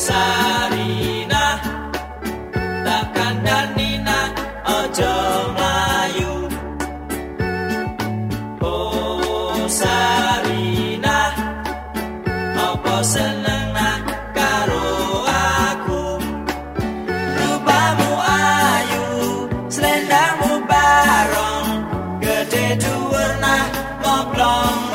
Sarina. Takkan dan Nina Ojo Melayu. Oh Sarina. Opo seneng nak karo aku? Rupamu ayu selendangmu barong. Gede nak nah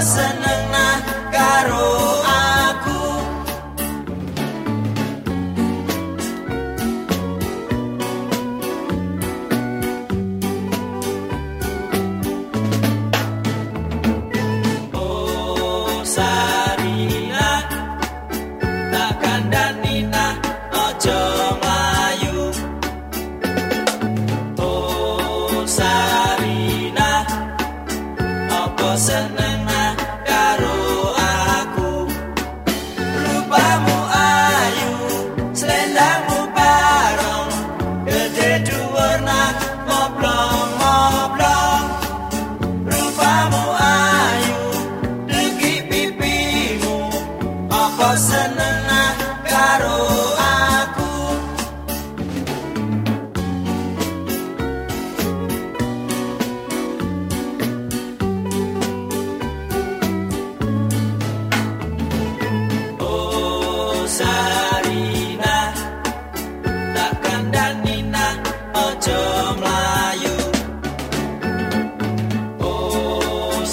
seneng nah karo aku. Oh Sarina nah ojo Oh Sarina Apa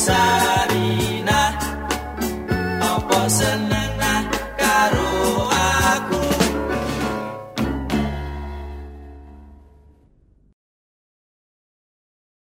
Oh Sarina Apa seneng